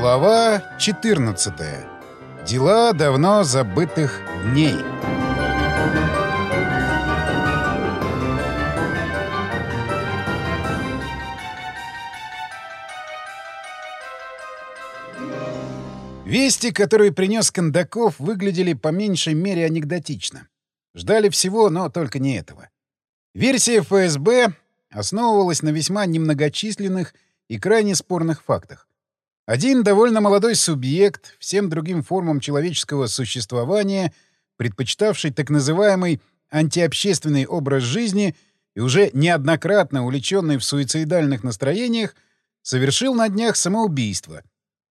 Глава 14. Дела давно забытых дней. Вести, которые принес Кондаков, выглядели по меньшей мере анекдотично. Ждали всего, но только не этого. Версия ФСБ основывалась на весьма немногочисленных и крайне спорных фактах. Один довольно молодой субъект, всем другим формам человеческого существования, предпочитавший так называемый антиобщественный образ жизни и уже неоднократно увлеченный в суицидальных настроениях, совершил на днях самоубийство,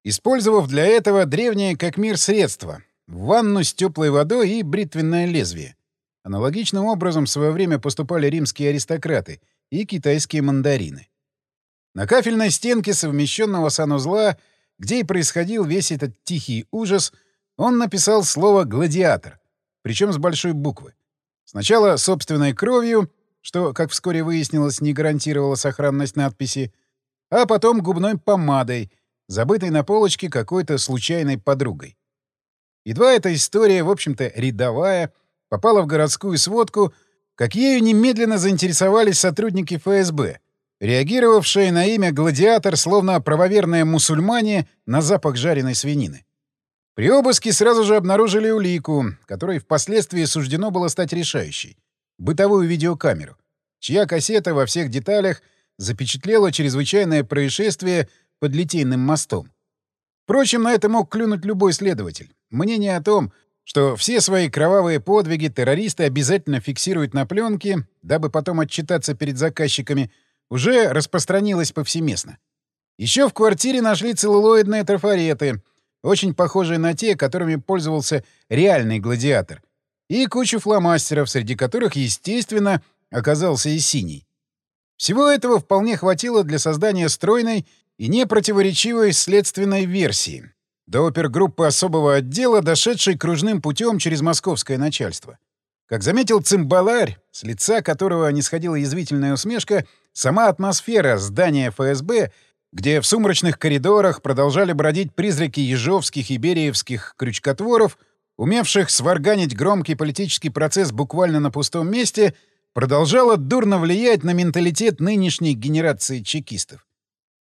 использовав для этого древнее как мир средство — ванну с теплой водой и бритвенное лезвие. Аналогичным образом в свое время поступали римские аристократы и китайские мандарины. На кафельной стенке совмещенного санузла, где и происходил весь этот тихий ужас, он написал слово «гладиатор», причем с большой буквы. Сначала собственной кровью, что, как вскоре выяснилось, не гарантировало сохранность надписи, а потом губной помадой, забытой на полочке какой-то случайной подругой. Едва эта история, в общем-то, рядовая, попала в городскую сводку, как ею немедленно заинтересовались сотрудники ФСБ — реагировавшие на имя «Гладиатор» словно правоверные мусульмане на запах жареной свинины. При обыске сразу же обнаружили улику, которой впоследствии суждено было стать решающей — бытовую видеокамеру, чья кассета во всех деталях запечатлела чрезвычайное происшествие под Литейным мостом. Впрочем, на это мог клюнуть любой следователь. Мнение о том, что все свои кровавые подвиги террористы обязательно фиксируют на пленке, дабы потом отчитаться перед заказчиками — уже распространилась повсеместно. Еще в квартире нашли целлулоидные трафареты, очень похожие на те, которыми пользовался реальный гладиатор, и кучу фломастеров, среди которых, естественно, оказался и синий. Всего этого вполне хватило для создания стройной и непротиворечивой следственной версии до опергруппы особого отдела, дошедшей кружным путем через московское начальство. Как заметил цимбаларь, с лица которого не сходила язвительная усмешка, сама атмосфера здания ФСБ, где в сумрачных коридорах продолжали бродить призраки ежовских и бериевских крючкотворов, умевших сварганить громкий политический процесс буквально на пустом месте, продолжала дурно влиять на менталитет нынешней генерации чекистов.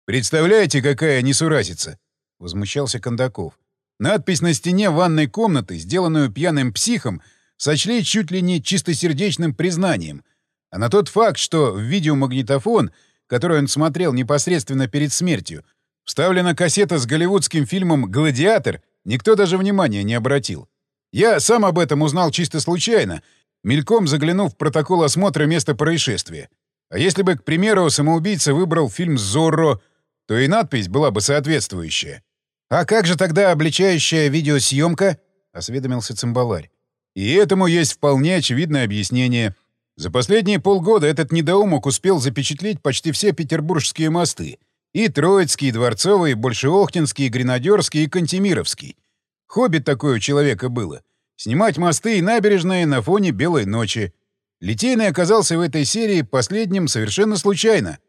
«Представляете, какая несуразица!» — возмущался Кондаков. «Надпись на стене ванной комнаты, сделанную пьяным психом, — сочли чуть ли не чистосердечным признанием, а на тот факт, что в видеомагнитофон, который он смотрел непосредственно перед смертью, вставлена кассета с голливудским фильмом «Гладиатор», никто даже внимания не обратил. Я сам об этом узнал чисто случайно, мельком заглянув в протокол осмотра места происшествия. А если бы, к примеру, самоубийца выбрал фильм «Зорро», то и надпись была бы соответствующая. «А как же тогда обличающая видеосъемка?» — осведомился цимбаларь. И этому есть вполне очевидное объяснение. За последние полгода этот недоумок успел запечатлеть почти все петербургские мосты. И Троицкий, и Дворцовый, и Большеохтинский, и Гренадерский, и Кантемировский. Хобби такое у человека было. Снимать мосты и набережные на фоне белой ночи. Литейный оказался в этой серии последним совершенно случайно.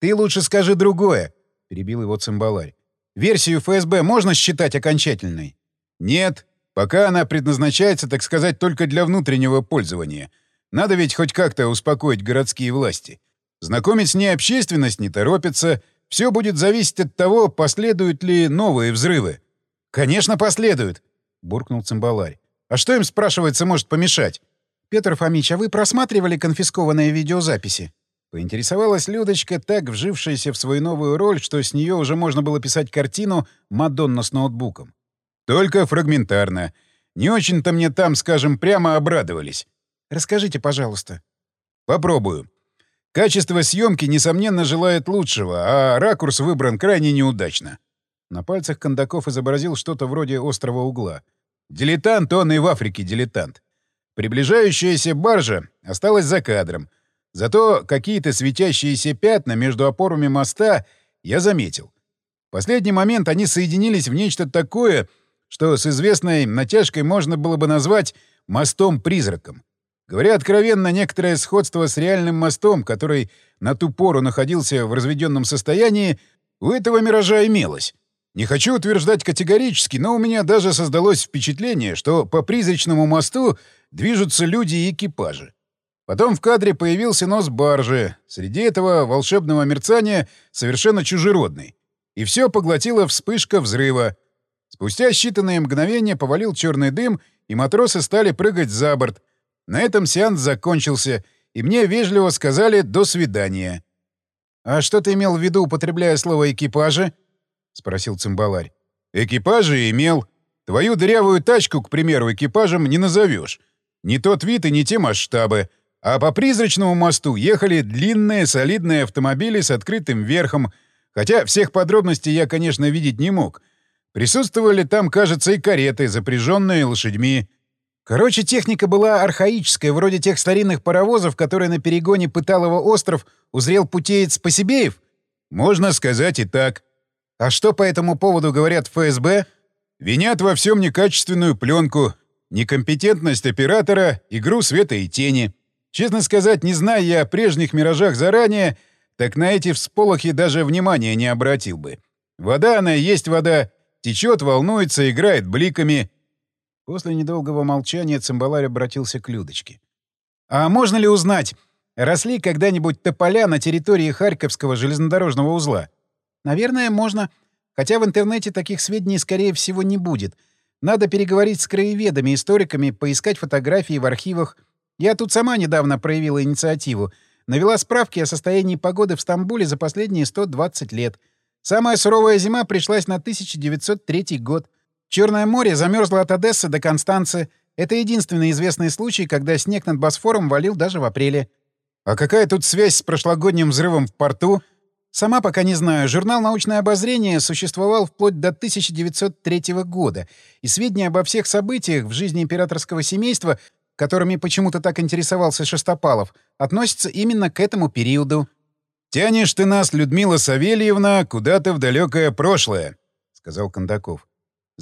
«Ты лучше скажи другое», — перебил его цимбаларь. «Версию ФСБ можно считать окончательной?» «Нет», Пока она предназначается, так сказать, только для внутреннего пользования. Надо ведь хоть как-то успокоить городские власти. Знакомить с ней общественность не торопится. Все будет зависеть от того, последуют ли новые взрывы. «Конечно, последуют», — буркнул цимбаларь. «А что им, спрашивается, может помешать?» «Петр Фомич, а вы просматривали конфискованные видеозаписи?» Поинтересовалась Людочка, так вжившаяся в свою новую роль, что с нее уже можно было писать картину «Мадонна с ноутбуком». Только фрагментарно. Не очень-то мне там, скажем, прямо обрадовались. Расскажите, пожалуйста. Попробую. Качество съемки, несомненно, желает лучшего, а ракурс выбран крайне неудачно. На пальцах Кондаков изобразил что-то вроде острого угла. Дилетант он и в Африке дилетант. Приближающаяся баржа осталась за кадром. Зато какие-то светящиеся пятна между опорами моста я заметил. В последний момент они соединились в нечто такое, что с известной натяжкой можно было бы назвать «мостом-призраком». Говоря откровенно, некоторое сходство с реальным мостом, который на ту пору находился в разведенном состоянии, у этого миража имелось. Не хочу утверждать категорически, но у меня даже создалось впечатление, что по призрачному мосту движутся люди и экипажи. Потом в кадре появился нос баржи, среди этого волшебного мерцания совершенно чужеродный. И все поглотила вспышка взрыва. Спустя считанные мгновения повалил черный дым, и матросы стали прыгать за борт. На этом сеанс закончился, и мне вежливо сказали «до свидания». «А что ты имел в виду, употребляя слово «экипажи»?» — спросил цимбаларь. «Экипажи имел. Твою дырявую тачку, к примеру, экипажем не назовешь. Не тот вид и не те масштабы. А по призрачному мосту ехали длинные солидные автомобили с открытым верхом, хотя всех подробностей я, конечно, видеть не мог — Присутствовали там, кажется, и кареты, запряженные лошадьми. Короче, техника была архаическая, вроде тех старинных паровозов, которые на перегоне Пыталово остров узрел путеец Посибеев? Можно сказать и так. А что по этому поводу говорят ФСБ? Винят во всем некачественную пленку, некомпетентность оператора, игру света и тени. Честно сказать, не зная я о прежних «Миражах» заранее, так на эти всполохи даже внимания не обратил бы. Вода она есть вода, Течет, волнуется, играет бликами. После недолгого молчания цимбаларь обратился к Людочке. «А можно ли узнать, росли когда-нибудь тополя на территории Харьковского железнодорожного узла?» «Наверное, можно. Хотя в интернете таких сведений, скорее всего, не будет. Надо переговорить с краеведами, историками, поискать фотографии в архивах. Я тут сама недавно проявила инициативу. Навела справки о состоянии погоды в Стамбуле за последние 120 лет — Самая суровая зима пришлась на 1903 год. Черное море замерзло от Одессы до Констанции. Это единственный известный случай, когда снег над Босфором валил даже в апреле. А какая тут связь с прошлогодним взрывом в порту? Сама пока не знаю. Журнал «Научное обозрение» существовал вплоть до 1903 года, и сведения обо всех событиях в жизни императорского семейства, которыми почему-то так интересовался Шестопалов, относятся именно к этому периоду. «Тянешь ты нас, Людмила Савельевна, куда-то в далекое прошлое», — сказал Кондаков.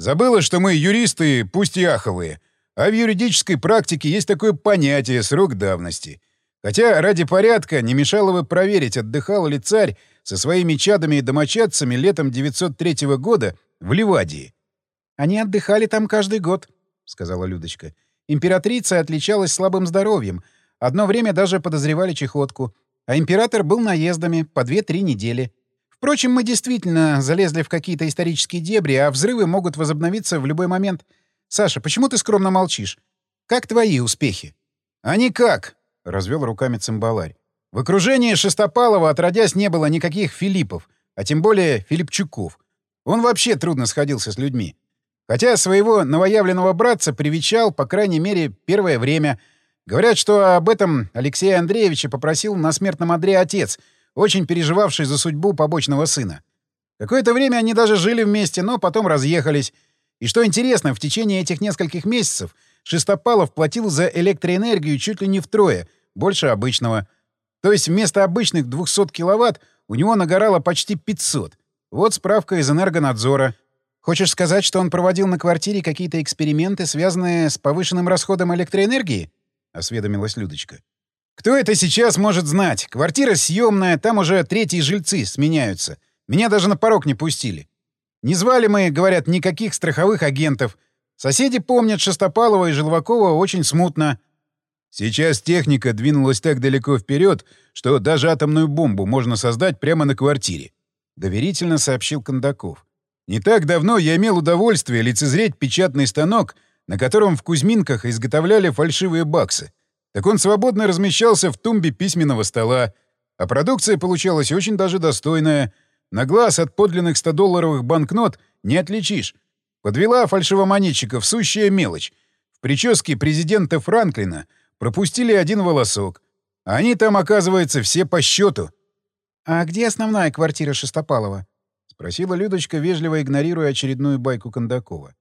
«Забыла, что мы юристы, пусть и аховые, а в юридической практике есть такое понятие «срок давности». Хотя ради порядка не мешало бы проверить, отдыхал ли царь со своими чадами и домочадцами летом 903 года в Ливадии. «Они отдыхали там каждый год», — сказала Людочка. «Императрица отличалась слабым здоровьем. Одно время даже подозревали чехотку. А император был наездами по 2-3 недели. Впрочем, мы действительно залезли в какие-то исторические дебри, а взрывы могут возобновиться в любой момент. Саша, почему ты скромно молчишь? Как твои успехи? — А никак, — развел руками цимбаларь. В окружении Шестопалова отродясь не было никаких Филиппов, а тем более Филипчуков. Он вообще трудно сходился с людьми. Хотя своего новоявленного братца привечал, по крайней мере, первое время — Говорят, что об этом Алексея Андреевича попросил на смертном одре отец, очень переживавший за судьбу побочного сына. Какое-то время они даже жили вместе, но потом разъехались. И что интересно, в течение этих нескольких месяцев Шестопалов платил за электроэнергию чуть ли не втрое, больше обычного. То есть вместо обычных 200 киловатт у него нагорало почти 500. Вот справка из энергонадзора. Хочешь сказать, что он проводил на квартире какие-то эксперименты, связанные с повышенным расходом электроэнергии? — осведомилась Людочка. «Кто это сейчас может знать? Квартира съемная, там уже третьи жильцы сменяются. Меня даже на порог не пустили. Не звали мы, говорят, никаких страховых агентов. Соседи помнят Шестопалова и Желвакова очень смутно». «Сейчас техника двинулась так далеко вперед, что даже атомную бомбу можно создать прямо на квартире», — доверительно сообщил Кондаков. «Не так давно я имел удовольствие лицезреть печатный станок — на котором в Кузьминках изготовляли фальшивые баксы. Так он свободно размещался в тумбе письменного стола, а продукция получалась очень даже достойная. На глаз от подлинных 100-долларовых банкнот не отличишь. Подвела фальшивомонетчиков сущая мелочь. В прическе президента Франклина пропустили один волосок. А они там, оказывается, все по счету. «А где основная квартира Шестопалова?» — спросила Людочка, вежливо игнорируя очередную байку Кондакова.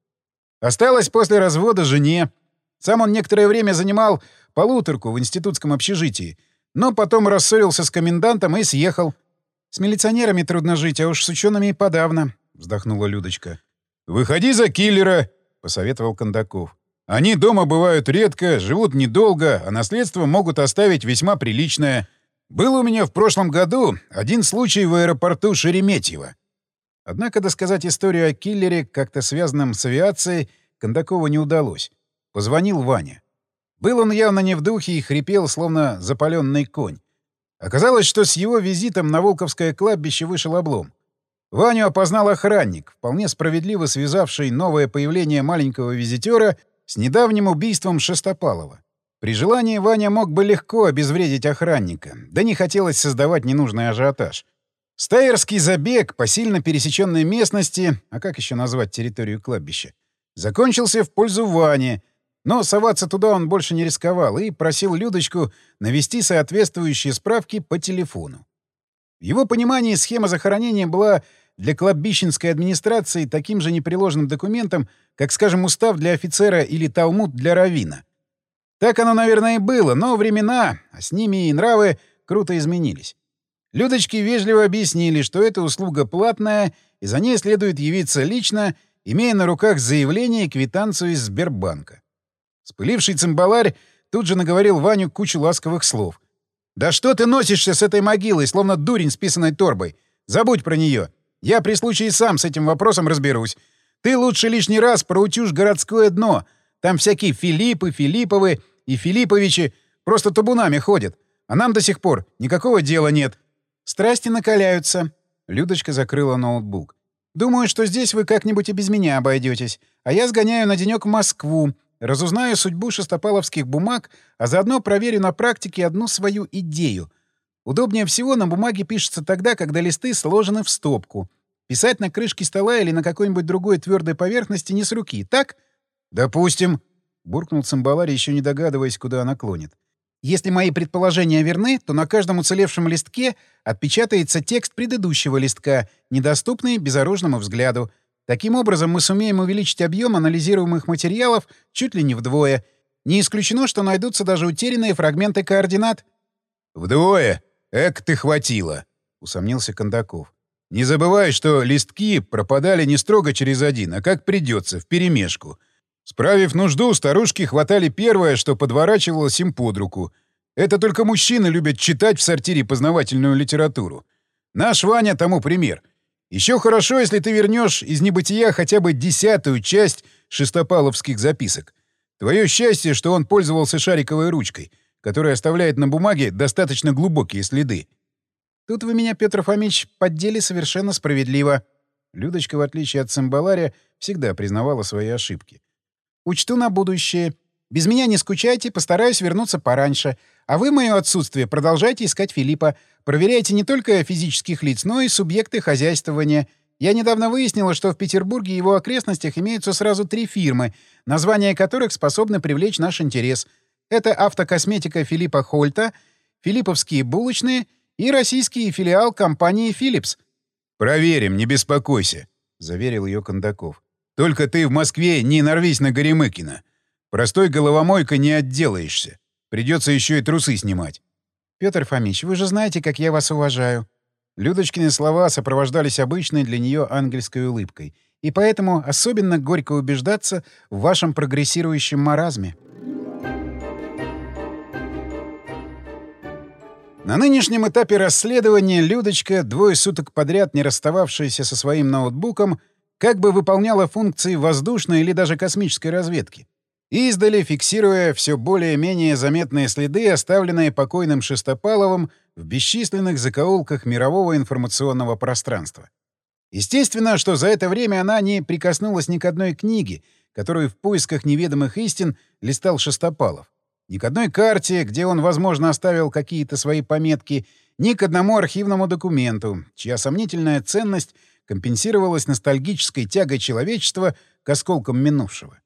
Осталось после развода жене. Сам он некоторое время занимал полуторку в институтском общежитии, но потом рассорился с комендантом и съехал. «С милиционерами трудно жить, а уж с учеными подавно», — вздохнула Людочка. «Выходи за киллера», — посоветовал Кондаков. «Они дома бывают редко, живут недолго, а наследство могут оставить весьма приличное. Был у меня в прошлом году один случай в аэропорту Шереметьево. Однако досказать историю о киллере, как-то связанном с авиацией, Кондакову не удалось. Позвонил Ваня. Был он явно не в духе и хрипел, словно запаленный конь. Оказалось, что с его визитом на Волковское кладбище вышел облом. Ваню опознал охранник, вполне справедливо связавший новое появление маленького визитера с недавним убийством Шестопалова. При желании Ваня мог бы легко обезвредить охранника, да не хотелось создавать ненужный ажиотаж. Стайерский забег по сильно пересеченной местности, а как еще назвать территорию кладбища, закончился в пользу Вани, но соваться туда он больше не рисковал и просил Людочку навести соответствующие справки по телефону. В его понимании схема захоронения была для кладбищенской администрации таким же непреложным документом, как, скажем, устав для офицера или талмуд для равина. Так оно, наверное, и было, но времена, а с ними и нравы, круто изменились. Людочки вежливо объяснили, что эта услуга платная, и за ней следует явиться лично, имея на руках заявление и квитанцию из Сбербанка. Спыливший цимбаларь тут же наговорил Ваню кучу ласковых слов. «Да что ты носишься с этой могилой, словно дурень с писаной торбой? Забудь про нее. Я при случае сам с этим вопросом разберусь. Ты лучше лишний раз проутюжь городское дно. Там всякие Филиппы, Филипповы и Филипповичи просто табунами ходят. А нам до сих пор никакого дела нет. Страсти накаляются. Людочка закрыла ноутбук. Думаю, что здесь вы как-нибудь и без меня обойдетесь. А я сгоняю на денек в Москву, разузнаю судьбу шестопаловских бумаг, а заодно проверю на практике одну свою идею. Удобнее всего на бумаге пишется тогда, когда листы сложены в стопку. Писать на крышке стола или на какой-нибудь другой твердой поверхности не с руки, так? Допустим, буркнул цимбаларь, еще не догадываясь, куда она клонит. Если мои предположения верны, то на каждом уцелевшем листке отпечатается текст предыдущего листка, недоступный безоружному взгляду. Таким образом, мы сумеем увеличить объем анализируемых материалов чуть ли не вдвое. Не исключено, что найдутся даже утерянные фрагменты координат. «Вдвое? Эк, ты хватило!» — усомнился Кондаков. «Не забывай, что листки пропадали не строго через один, а как придется, вперемешку. Справив нужду, старушки хватали первое, что подворачивалось им под руку. Это только мужчины любят читать в сортире познавательную литературу. Наш Ваня тому пример. Еще хорошо, если ты вернешь из небытия хотя бы десятую часть шестопаловских записок. Твое счастье, что он пользовался шариковой ручкой, которая оставляет на бумаге достаточно глубокие следы. Тут вы меня, Петр Фомич, поддели совершенно справедливо. Людочка, в отличие от Цимбалария, всегда признавала свои ошибки. Учту на будущее. Без меня не скучайте, постараюсь вернуться пораньше. А вы, мое отсутствие, продолжайте искать Филиппа. Проверяйте не только физических лиц, но и субъекты хозяйствования. Я недавно выяснила, что в Петербурге и его окрестностях имеются сразу три фирмы, названия которых способны привлечь наш интерес. Это автокосметика Филиппа Хольта, филипповские булочные и российский филиал компании «Филлипс». «Проверим, не беспокойся», — заверил ее Кондаков. Только ты в Москве не нарвись на Горемыкина. Простой головомойкой не отделаешься. Придется еще и трусы снимать. Петр Фомич, вы же знаете, как я вас уважаю. Людочкины слова сопровождались обычной для нее ангельской улыбкой. И поэтому особенно горько убеждаться в вашем прогрессирующем маразме. На нынешнем этапе расследования Людочка, двое суток подряд не расстававшаяся со своим ноутбуком, как бы выполняла функции воздушной или даже космической разведки. Издали, фиксируя все более-менее заметные следы, оставленные покойным Шестопаловым в бесчисленных закоулках мирового информационного пространства. Естественно, что за это время она не прикоснулась ни к одной книге, которую в поисках неведомых истин листал Шестопалов, ни к одной карте, где он, возможно, оставил какие-то свои пометки, ни к одному архивному документу, чья сомнительная ценность — компенсировалась ностальгической тягой человечества к осколкам минувшего.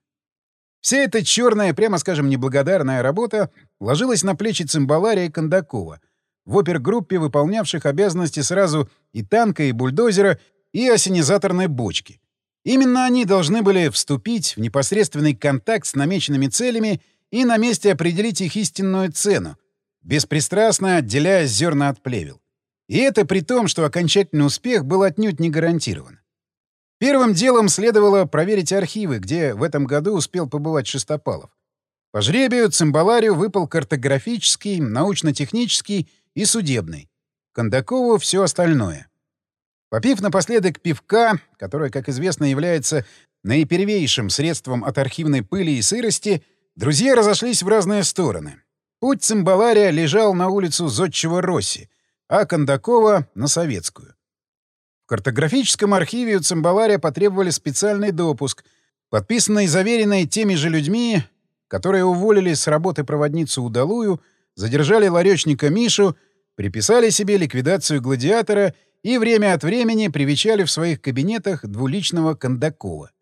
Вся эта черная, прямо скажем, неблагодарная работа ложилась на плечи Цимбалария и Кондакова, в опергруппе, выполнявших обязанности сразу и танка, и бульдозера, и осенизаторной бочки. Именно они должны были вступить в непосредственный контакт с намеченными целями и на месте определить их истинную цену, беспристрастно отделяя зерна от плевел. И это при том, что окончательный успех был отнюдь не гарантирован. Первым делом следовало проверить архивы, где в этом году успел побывать Шестопалов. По жребию Цимбаларию выпал картографический, научно-технический и судебный. Кондакову — все остальное. Попив напоследок пивка, которое, как известно, является наипервейшим средством от архивной пыли и сырости, друзья разошлись в разные стороны. Путь Цимбалария лежал на улицу Зодчего Росси, а Кондакова — на Советскую. Картографическом архиве у Цимбалария потребовали специальный допуск, подписанный и заверенный теми же людьми, которые уволили с работы проводницу Удалую, задержали ларечника Мишу, приписали себе ликвидацию гладиатора и время от времени привечали в своих кабинетах двуличного Кондакова.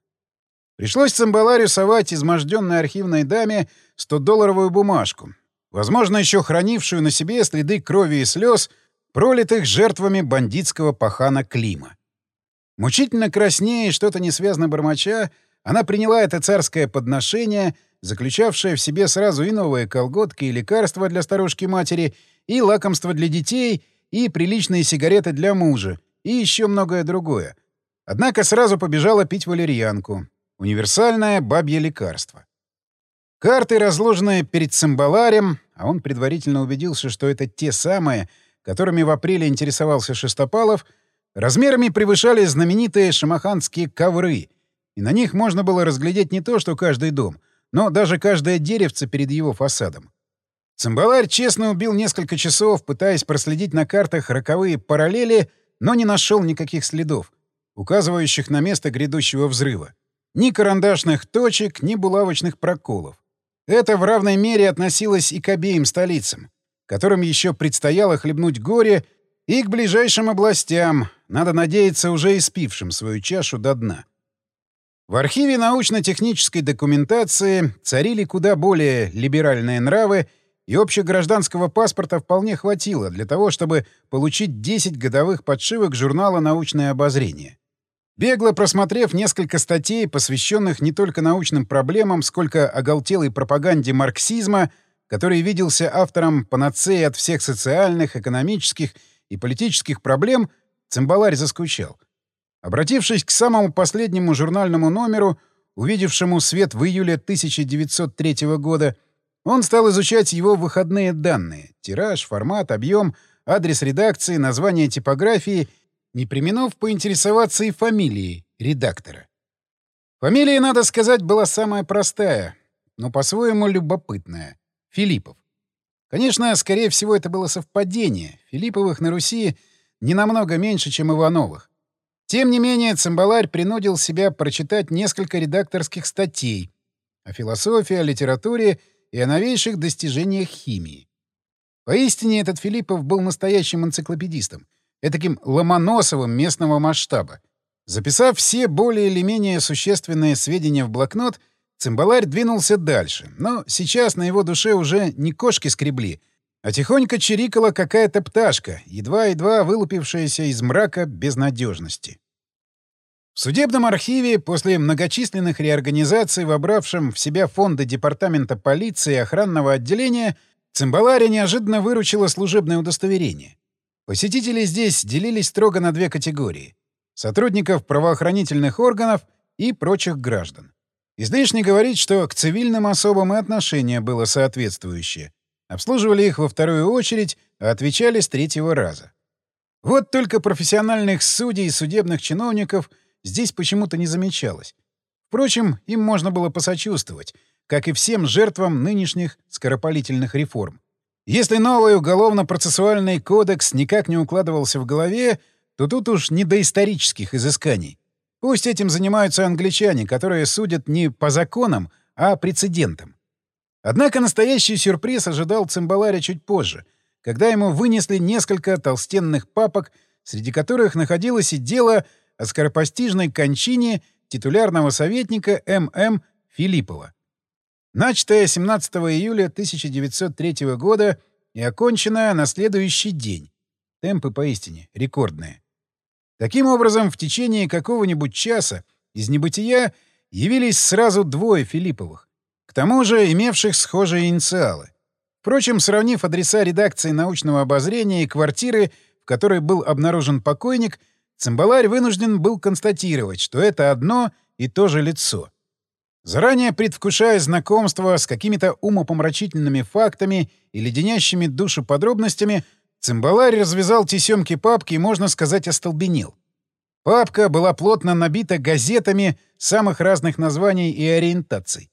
Пришлось Цимбаларию совать изможденной архивной даме 100-долларовую бумажку, возможно, еще хранившую на себе следы крови и слез, пролитых жертвами бандитского пахана Клима. Мучительно краснее что-то несвязно бормоча, она приняла это царское подношение, заключавшее в себе сразу и новые колготки, и лекарства для старушки-матери, и лакомства для детей, и приличные сигареты для мужа, и еще многое другое. Однако сразу побежала пить валерьянку. Универсальное бабье лекарство. Карты, разложенные перед цимбаларем, а он предварительно убедился, что это те самые, которыми в апреле интересовался Шестопалов, размерами превышали знаменитые шамаханские ковры, и на них можно было разглядеть не то, что каждый дом, но даже каждое деревце перед его фасадом. Цимбаларь честно убил несколько часов, пытаясь проследить на картах роковые параллели, но не нашел никаких следов, указывающих на место грядущего взрыва. Ни карандашных точек, ни булавочных проколов. Это в равной мере относилось и к обеим столицам, которым еще предстояло хлебнуть горе, и к ближайшим областям, надо надеяться, уже испившим свою чашу до дна. В архиве научно-технической документации царили куда более либеральные нравы, и общегражданского паспорта вполне хватило для того, чтобы получить 10 годовых подшивок журнала «Научное обозрение». Бегло просмотрев несколько статей, посвященных не только научным проблемам, сколько оголтелой пропаганде марксизма, который виделся автором панацеи от всех социальных, экономических и политических проблем, Цимбаларь заскучал. Обратившись к самому последнему журнальному номеру, увидевшему свет в июле 1903 года, он стал изучать его выходные данные — тираж, формат, объем, адрес редакции, название типографии — не применув поинтересоваться и фамилией редактора. Фамилия, надо сказать, была самая простая, но по-своему любопытная — Филиппов. Конечно, скорее всего, это было совпадение. Филипповых на Руси не намного меньше, чем Ивановых. Тем не менее, Цимбаларь принудил себя прочитать несколько редакторских статей о философии, о литературе и о новейших достижениях химии. Поистине, этот Филиппов был настоящим энциклопедистом — этаким Ломоносовым местного масштаба. Записав все более или менее существенные сведения в блокнот, цимбаларь двинулся дальше, но сейчас на его душе уже не кошки скребли, а тихонько чирикала какая-то пташка, едва-едва вылупившаяся из мрака безнадежности. В судебном архиве после многочисленных реорганизаций, вобравшим в себя фонды Департамента полиции и охранного отделения, Цимбаларе неожиданно выручило служебное удостоверение. Посетители здесь делились строго на две категории — сотрудников правоохранительных органов и прочих граждан. Излишне говорить, что к цивильным особам и отношение было соответствующее. Обслуживали их во вторую очередь, а отвечали с третьего раза. Вот только профессиональных судей и судебных чиновников здесь почему-то не замечалось. Впрочем, им можно было посочувствовать, как и всем жертвам нынешних скоропалительных реформ. Если новый уголовно-процессуальный кодекс никак не укладывался в голове, то тут уж не до исторических изысканий. Пусть этим занимаются англичане, которые судят не по законам, а прецедентам. Однако настоящий сюрприз ожидал Цимбаларя чуть позже, когда ему вынесли несколько толстенных папок, среди которых находилось и дело о скоропостижной кончине титулярного советника М.М. Филиппова начатая 17 июля 1903 года и оконченная на следующий день. Темпы поистине рекордные. Таким образом, в течение какого-нибудь часа из небытия явились сразу двое Филипповых, к тому же имевших схожие инициалы. Впрочем, сравнив адреса редакции научного обозрения и квартиры, в которой был обнаружен покойник, Цимбаларь вынужден был констатировать, что это одно и то же лицо. Заранее предвкушая знакомство с какими-то умопомрачительными фактами и леденящими душу подробностями, Цимбаларь развязал тесемки папки и, можно сказать, остолбенел. Папка была плотно набита газетами самых разных названий и ориентаций,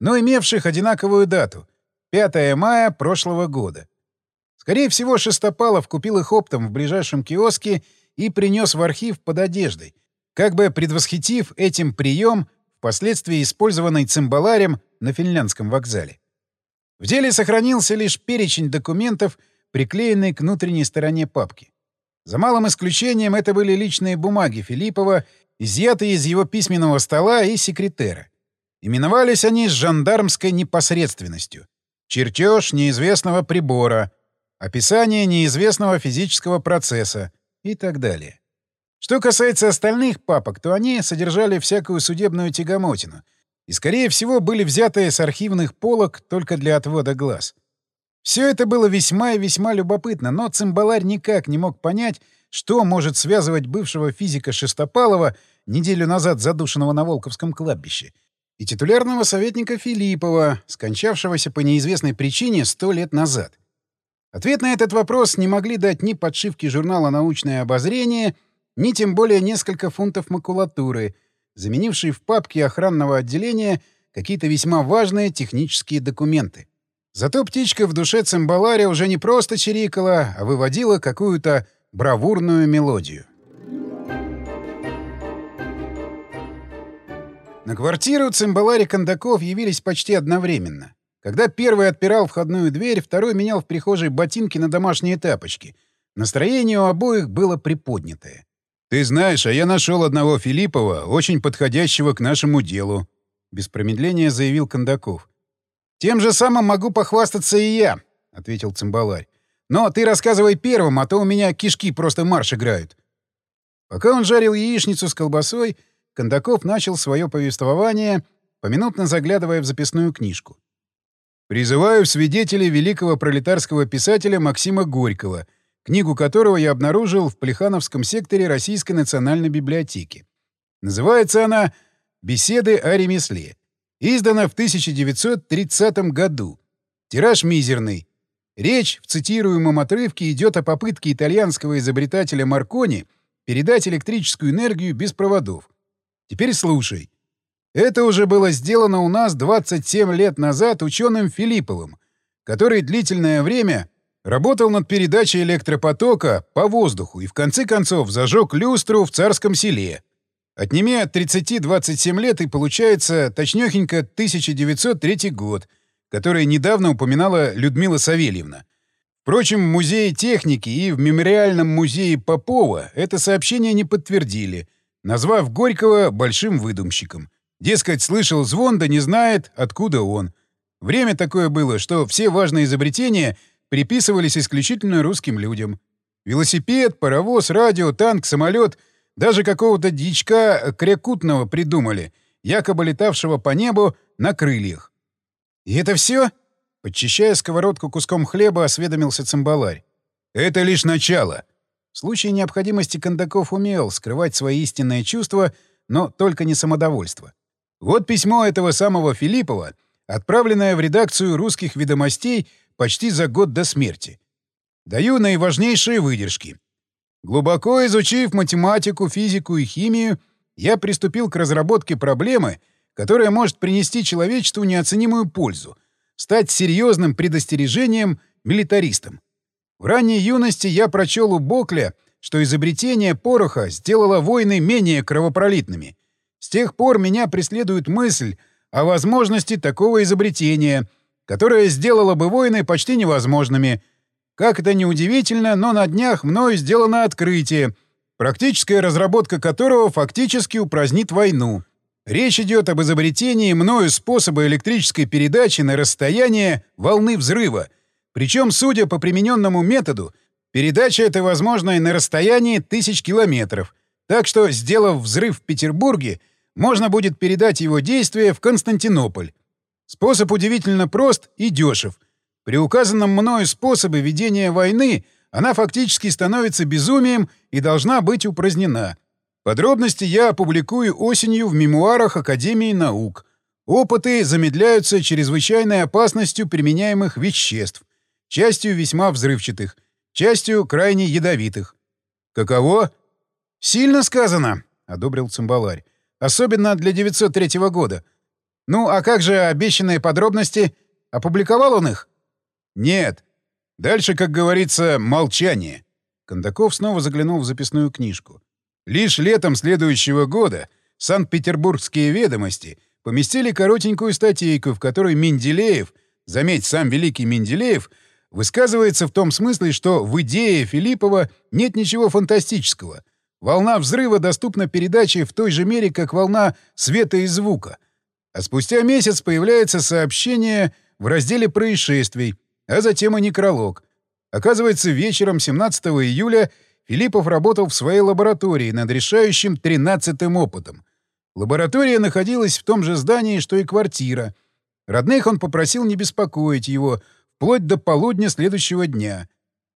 но имевших одинаковую дату — 5 мая прошлого года. Скорее всего, Шестопалов купил их оптом в ближайшем киоске и принес в архив под одеждой, как бы предвосхитив этим прием, впоследствии использованный цимбаларем на финляндском вокзале. В деле сохранился лишь перечень документов, приклеенный к внутренней стороне папки. За малым исключением это были личные бумаги Филиппова, изъятые из его письменного стола и секретера. Именовались они с жандармской непосредственностью. Чертеж неизвестного прибора, описание неизвестного физического процесса и так далее. Что касается остальных папок, то они содержали всякую судебную тягомотину и, скорее всего, были взяты с архивных полок только для отвода глаз. Все это было весьма и весьма любопытно, но цимбаларь никак не мог понять, что может связывать бывшего физика Шестопалова, неделю назад задушенного на Волковском кладбище, и титулярного советника Филиппова, скончавшегося по неизвестной причине сто лет назад. Ответ на этот вопрос не могли дать ни подшивки журнала «Научное обозрение», ни тем более несколько фунтов макулатуры, заменившие в папке охранного отделения какие-то весьма важные технические документы. Зато птичка в душе цимбаларя уже не просто чирикала, а выводила какую-то бравурную мелодию. На квартиру цимбалари Кондаков явились почти одновременно. Когда первый отпирал входную дверь, второй менял в прихожей ботинки на домашние тапочки. Настроение у обоих было приподнятое. «Ты знаешь, а я нашел одного Филиппова, очень подходящего к нашему делу», — без промедления заявил Кондаков. «Тем же самым могу похвастаться и я», — ответил цимбаларь. «Но ты рассказывай первым, а то у меня кишки просто марш играют». Пока он жарил яичницу с колбасой, Кондаков начал свое повествование, поминутно заглядывая в записную книжку. Призываю в свидетели великого пролетарского писателя Максима Горького, книгу которого я обнаружил в Плехановском секторе Российской национальной библиотеки. Называется она «Беседы о ремесле». Издана в 1930 году. Тираж мизерный. Речь в цитируемом отрывке идет о попытке итальянского изобретателя Маркони передать электрическую энергию без проводов. Теперь слушай. Это уже было сделано у нас 27 лет назад ученым Филипповым, который длительное время работал над передачей электропотока по воздуху и в конце концов зажег люстру в царском селе. Отними от 30-27 лет и получается точнёхенько 1903 год, который недавно упоминала Людмила Савельевна. Впрочем, в Музее техники и в Мемориальном музее Попова это сообщение не подтвердили, назвав Горького большим выдумщиком. Дескать, слышал звон, да не знает, откуда он. Время такое было, что все важные изобретения приписывались исключительно русским людям. Велосипед, паровоз, радио, танк, самолет, даже какого-то дичка крякутного придумали, якобы летавшего по небу на крыльях. «И это все? Подчищая сковородку куском хлеба, осведомился цимбаларь. «Это лишь начало». В случае необходимости Кондаков умел скрывать свои истинные чувства, но только не самодовольство. Вот письмо этого самого Филиппова, отправленное в редакцию «Русских ведомостей» почти за год до смерти. Даю наиважнейшие выдержки. Глубоко изучив математику, физику и химию, я приступил к разработке проблемы, которая может принести человечеству неоценимую пользу, стать серьезным предостережением милитаристам. В ранней юности я прочел у Бокля, что изобретение пороха сделало войны менее кровопролитными — с тех пор меня преследует мысль о возможности такого изобретения, которое сделало бы войны почти невозможными. Как это ни удивительно, но на днях мною сделано открытие, практическая разработка которого фактически упразднит войну. Речь идет об изобретении мною способа электрической передачи на расстояние волны взрыва. Причем, судя по примененному методу, передача эта возможна и на расстоянии тысяч километров. Так что, сделав взрыв в Петербурге, можно будет передать его действие в Константинополь. Способ удивительно прост и дешев. При указанном мною способе ведения войны она фактически становится безумием и должна быть упразднена. Подробности я опубликую осенью в мемуарах Академии наук. Опыты замедляются чрезвычайной опасностью применяемых веществ, частью весьма взрывчатых, частью крайне ядовитых. Каково? «Сильно сказано», — одобрил цимбаларь. «Особенно для 903 года. Ну, а как же обещанные подробности? Опубликовал он их?» «Нет. Дальше, как говорится, молчание». Кондаков снова заглянул в записную книжку. Лишь летом следующего года Санкт-Петербургские ведомости поместили коротенькую статейку, в которой Менделеев, заметь, сам великий Менделеев, высказывается в том смысле, что в идее Филиппова нет ничего фантастического. Волна взрыва доступна передаче в той же мере, как волна света и звука. А спустя месяц появляется сообщение в разделе происшествий, а затем и некролог. Оказывается, вечером 17 июля Филиппов работал в своей лаборатории над решающим 13-м опытом. Лаборатория находилась в том же здании, что и квартира. Родных он попросил не беспокоить его, вплоть до полудня следующего дня.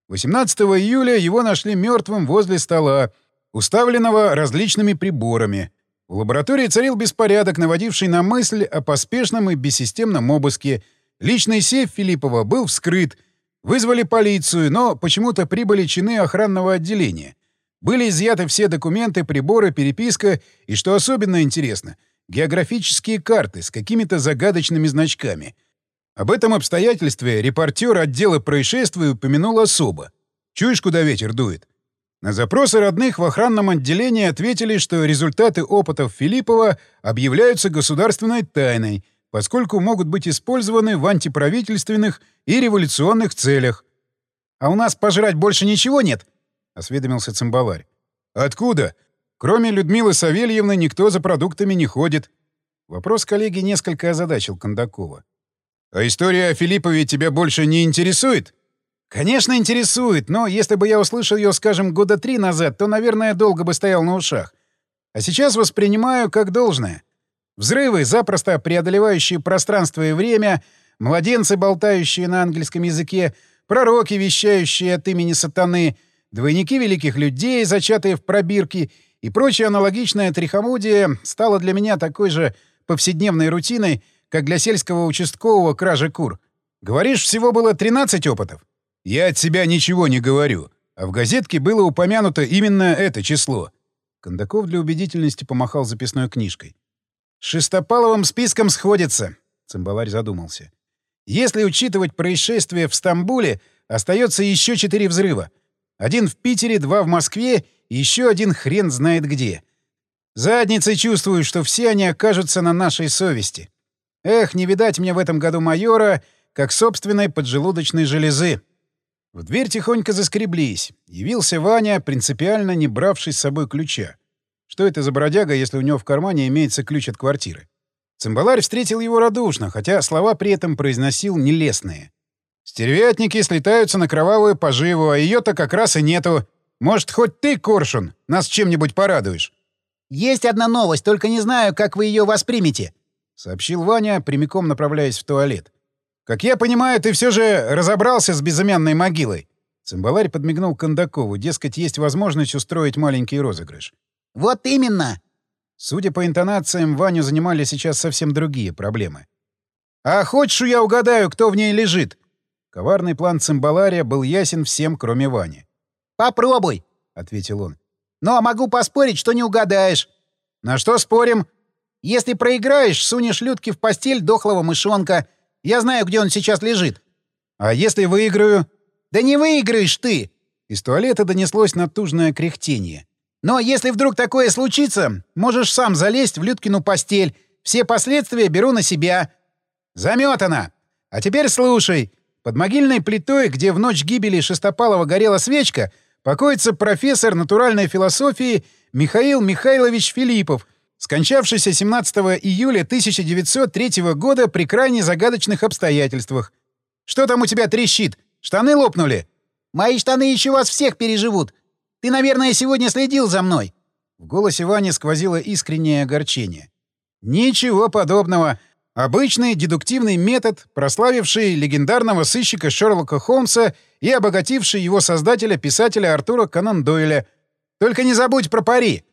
18 июля его нашли мертвым возле стола, уставленного различными приборами. В лаборатории царил беспорядок, наводивший на мысль о поспешном и бессистемном обыске. Личный сейф Филиппова был вскрыт. Вызвали полицию, но почему-то прибыли чины охранного отделения. Были изъяты все документы, приборы, переписка и, что особенно интересно, географические карты с какими-то загадочными значками. Об этом обстоятельстве репортер отдела происшествий упомянул особо. Чуешь, куда ветер дует? На запросы родных в охранном отделении ответили, что результаты опытов Филиппова объявляются государственной тайной, поскольку могут быть использованы в антиправительственных и революционных целях. «А у нас пожрать больше ничего нет?» — осведомился цимбаларь. «Откуда? Кроме Людмилы Савельевны никто за продуктами не ходит». Вопрос коллеги несколько озадачил Кондакова. «А история о Филиппове тебя больше не интересует?» «Конечно, интересует, но если бы я услышал ее, скажем, года три назад, то, наверное, долго бы стоял на ушах. А сейчас воспринимаю как должное. Взрывы, запросто преодолевающие пространство и время, младенцы, болтающие на английском языке, пророки, вещающие от имени сатаны, двойники великих людей, зачатые в пробирке и прочее аналогичное трихомудие стало для меня такой же повседневной рутиной, как для сельского участкового кражи кур. Говоришь, всего было 13 опытов? Я от себя ничего не говорю. А в газетке было упомянуто именно это число. Кондаков для убедительности помахал записной книжкой. «С Шестопаловым списком сходится», — цимбаларь задумался. «Если учитывать происшествие в Стамбуле, остается еще четыре взрыва. Один в Питере, два в Москве и еще один хрен знает где. Задницей чувствую, что все они окажутся на нашей совести. Эх, не видать мне в этом году майора, как собственной поджелудочной железы». В дверь тихонько заскреблись. Явился Ваня, принципиально не бравший с собой ключа. Что это за бродяга, если у него в кармане имеется ключ от квартиры? Цимбаларь встретил его радушно, хотя слова при этом произносил нелестные. «Стервятники слетаются на кровавую поживу, а ее-то как раз и нету. Может, хоть ты, Коршун, нас чем-нибудь порадуешь?» «Есть одна новость, только не знаю, как вы ее воспримете», — сообщил Ваня, прямиком направляясь в туалет. Как я понимаю, ты все же разобрался с безымянной могилой. Цимбаларь подмигнул Кондакову, дескать, есть возможность устроить маленький розыгрыш. «Вот именно!» Судя по интонациям, Ваню занимали сейчас совсем другие проблемы. «А хочешь, я угадаю, кто в ней лежит?» Коварный план Цимбалария был ясен всем, кроме Вани. «Попробуй», — ответил он. «Но могу поспорить, что не угадаешь». «На что спорим?» «Если проиграешь, сунешь Людке в постель дохлого мышонка, я знаю, где он сейчас лежит. А если выиграю? Да не выиграешь ты! Из туалета донеслось натужное кряхтение. Но если вдруг такое случится, можешь сам залезть в Людкину постель. Все последствия беру на себя. Заметано. А теперь слушай. Под могильной плитой, где в ночь гибели Шестопалова горела свечка, покоится профессор натуральной философии Михаил Михайлович Филиппов — скончавшийся 17 июля 1903 года при крайне загадочных обстоятельствах. Что там у тебя трещит? Штаны лопнули? Мои штаны еще вас всех переживут. Ты, наверное, сегодня следил за мной. В голосе Вани сквозило искреннее огорчение. Ничего подобного. Обычный дедуктивный метод, прославивший легендарного сыщика Шерлока Холмса и обогативший его создателя-писателя Артура Конан Дойля. Только не забудь про пари.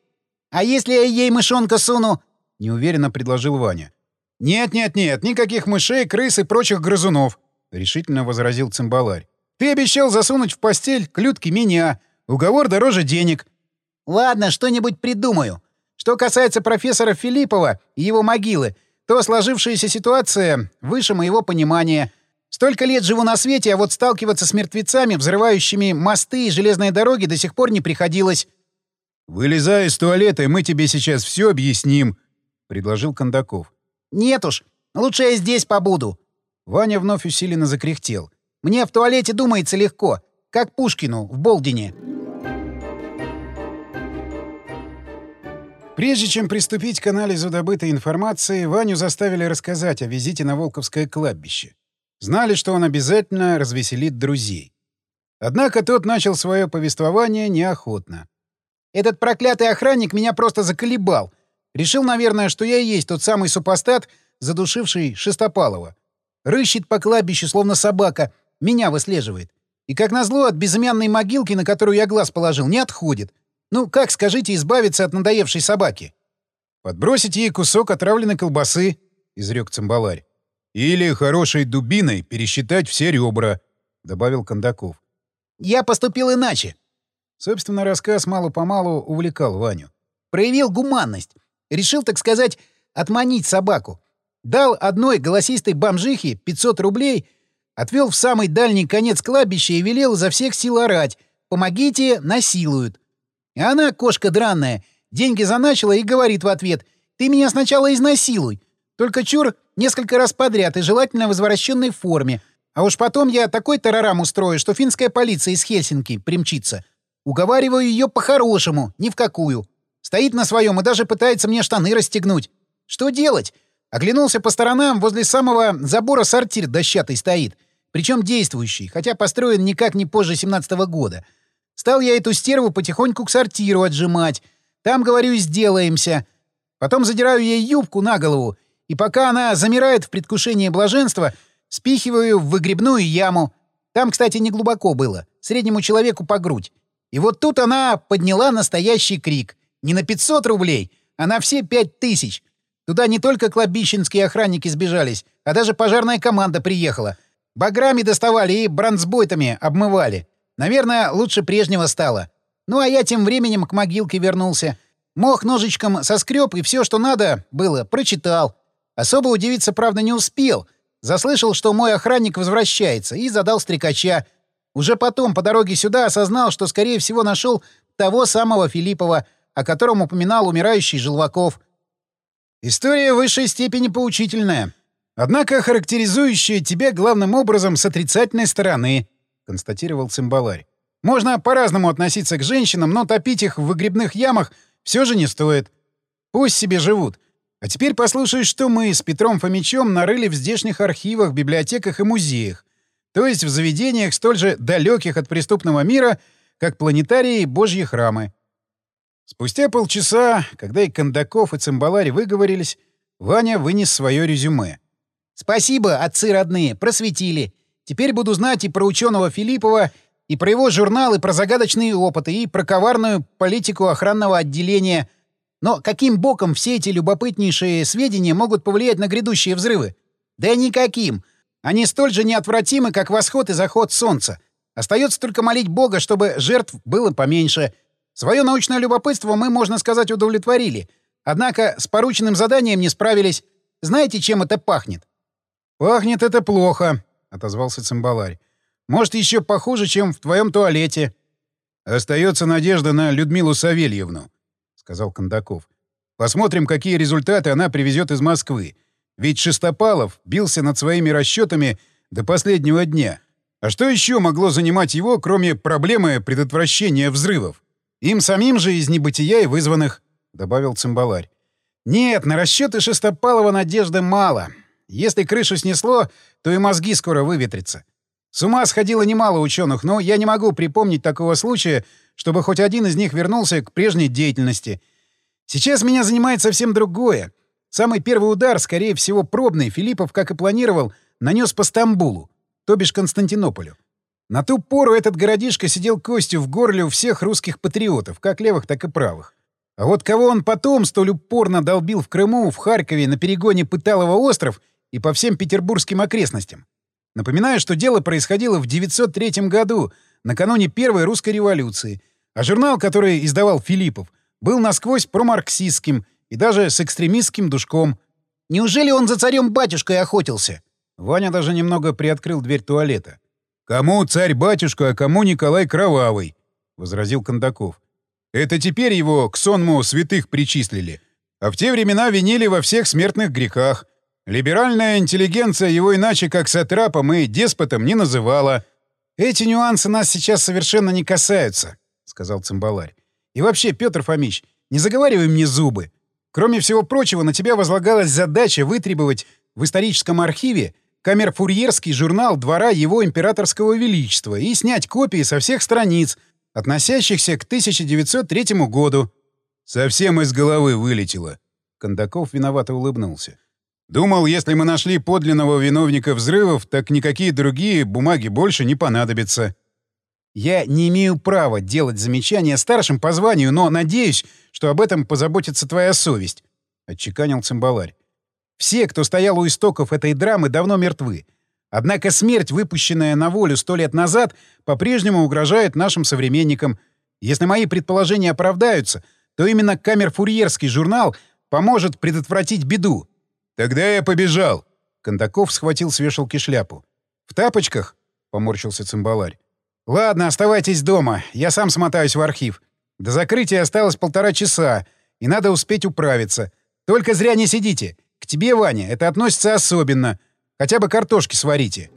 «А если я ей мышонка суну?» — неуверенно предложил Ваня. «Нет-нет-нет, никаких мышей, крыс и прочих грызунов», — решительно возразил цимбаларь. «Ты обещал засунуть в постель к Людке меня. Уговор дороже денег». Ладно, что-нибудь придумаю. Что касается профессора Филиппова и его могилы, то сложившаяся ситуация выше моего понимания. Столько лет живу на свете, а вот сталкиваться с мертвецами, взрывающими мосты и железные дороги, до сих пор не приходилось. «Вылезай из туалета, и мы тебе сейчас все объясним», — предложил Кондаков. «Нет уж, лучше я здесь побуду». Ваня вновь усиленно закряхтел. «Мне в туалете думается легко, как Пушкину в Болдине». Прежде чем приступить к анализу добытой информации, Ваню заставили рассказать о визите на Волковское кладбище. Знали, что он обязательно развеселит друзей. Однако тот начал свое повествование неохотно. «Этот проклятый охранник меня просто заколебал. Решил, наверное, что я и есть тот самый супостат, задушивший Шестопалова. Рыщет по кладбищу, словно собака, меня выслеживает. И, как назло, от безымянной могилки, на которую я глаз положил, не отходит. Ну, как, скажите, избавиться от надоевшей собаки? Подбросить ей кусок отравленной колбасы, — изрек цимбаларь. Или хорошей дубиной пересчитать все ребра, — добавил Кондаков. Я поступил иначе. Собственно, рассказ мало-помалу увлекал Ваню. Проявил гуманность. Решил, так сказать, отманить собаку. Дал одной голосистой бомжихе 500 рублей, отвел в самый дальний конец кладбища и велел изо всех сил орать. «Помогите, насилуют». И она, кошка дранная, деньги заначила и говорит в ответ, «Ты меня сначала изнасилуй, только чур несколько раз подряд и желательно в возвращенной форме. А уж потом я такой тарарам устрою, что финская полиция из Хельсинки примчится. Уговариваю ее по-хорошему, ни в какую. Стоит на своем и даже пытается мне штаны расстегнуть. Что делать? Оглянулся по сторонам, возле самого забора сортир дощатый стоит. Причем действующий, хотя построен никак не позже 17 -го года. Стал я эту стерву потихоньку к сортиру отжимать. Там, говорю, сделаемся. Потом задираю ей юбку на голову, и пока она замирает в предвкушении блаженства, спихиваю в выгребную яму. Там, кстати, не глубоко было. Среднему человеку по грудь. И вот тут она подняла настоящий крик. Не на 500 рублей, а на все 5000. Туда не только кладбищенские охранники сбежались, а даже пожарная команда приехала. Баграми доставали и бронзбойтами обмывали. Наверное, лучше прежнего стало. Ну а я тем временем к могилке вернулся. Мох ножичком соскреб и все, что надо было, прочитал. Особо удивиться, правда, не успел. Заслышал, что мой охранник возвращается, и задал стрекача. Уже потом, по дороге сюда, осознал, что, скорее всего, нашел того самого Филиппова, о котором упоминал умирающий Желваков. История в высшей степени поучительная. Однако характеризующая тебя главным образом с отрицательной стороны —— констатировал цимбаларь. «Можно по-разному относиться к женщинам, но топить их в выгребных ямах все же не стоит. Пусть себе живут. А теперь послушай, что мы с Петром Фомичем нарыли в здешних архивах, библиотеках и музеях, то есть в заведениях столь же далеких от преступного мира, как планетарии и божьи храмы». Спустя полчаса, когда и Кондаков, и Цимбаларь выговорились, Ваня вынес свое резюме. «Спасибо, отцы родные, просветили. Теперь буду знать и про ученого Филиппова, и про его журналы, про загадочные опыты, и про коварную политику охранного отделения. Но каким боком все эти любопытнейшие сведения могут повлиять на грядущие взрывы? Да никаким. Они столь же неотвратимы, как восход и заход солнца. Остается только молить Бога, чтобы жертв было поменьше. Свое научное любопытство мы, можно сказать, удовлетворили. Однако с порученным заданием не справились. Знаете, чем это пахнет? «Пахнет это плохо», отозвался цимбаларь. Может, еще похуже, чем в твоем туалете. Остается надежда на Людмилу Савельевну, сказал Кондаков. Посмотрим, какие результаты она привезет из Москвы. Ведь Шестопалов бился над своими расчетами до последнего дня. А что еще могло занимать его, кроме проблемы предотвращения взрывов? Им самим же из небытия и вызванных, — добавил цимбаларь. Нет, на расчеты Шестопалова надежды мало. Если крышу снесло, то и мозги скоро выветрятся. С ума сходило немало ученых, но я не могу припомнить такого случая, чтобы хоть один из них вернулся к прежней деятельности. Сейчас меня занимает совсем другое. Самый первый удар, скорее всего, пробный, Филиппов, как и планировал, нанес по Стамбулу, то бишь Константинополю. На ту пору этот городишко сидел костью в горле у всех русских патриотов, как левых, так и правых. А вот кого он потом столь упорно долбил в Крыму, в Харькове, на перегоне Пыталова остров — и по всем петербургским окрестностям. Напоминаю, что дело происходило в 903 году, накануне Первой русской революции. А журнал, который издавал Филиппов, был насквозь промарксистским и даже с экстремистским душком. Неужели он за царем-батюшкой охотился? Ваня даже немного приоткрыл дверь туалета. «Кому царь-батюшка, а кому Николай Кровавый?» — возразил Кондаков. «Это теперь его к сонму святых причислили. А в те времена винили во всех смертных грехах. Либеральная интеллигенция его иначе как сатрапом и деспотом не называла. «Эти нюансы нас сейчас совершенно не касаются», — сказал цимбаларь. «И вообще, Петр Фомич, не заговаривай мне зубы. Кроме всего прочего, на тебя возлагалась задача вытребовать в историческом архиве камерфурьерский журнал двора его императорского величества и снять копии со всех страниц, относящихся к 1903 году. Совсем из головы вылетело. Кондаков виновато улыбнулся. Думал, если мы нашли подлинного виновника взрывов, так никакие другие бумаги больше не понадобятся. Я не имею права делать замечания старшим по званию, но надеюсь, что об этом позаботится твоя совесть, — отчеканил цимбаларь. Все, кто стоял у истоков этой драмы, давно мертвы. Однако смерть, выпущенная на волю сто лет назад, по-прежнему угрожает нашим современникам. Если мои предположения оправдаются, то именно камер-фурьерский журнал поможет предотвратить беду. «Тогда я побежал!» Кондаков схватил с вешалки шляпу. «В тапочках?» — поморщился цимбаларь. «Ладно, оставайтесь дома. Я сам смотаюсь в архив. До закрытия осталось полтора часа, и надо успеть управиться. Только зря не сидите. К тебе, Ваня, это относится особенно. Хотя бы картошки сварите».